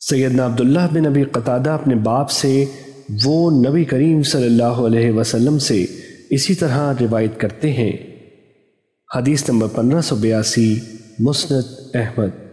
سیدنا عبداللہ بن نبی قطادہ اپنے باپ سے، وہ نبی کریم صلی اللہ علیہ وسلم سے اسی طرح روایت کرتے ہیں۔ حدیث نمبر پندرہ سو بیاسی، مسند احمد۔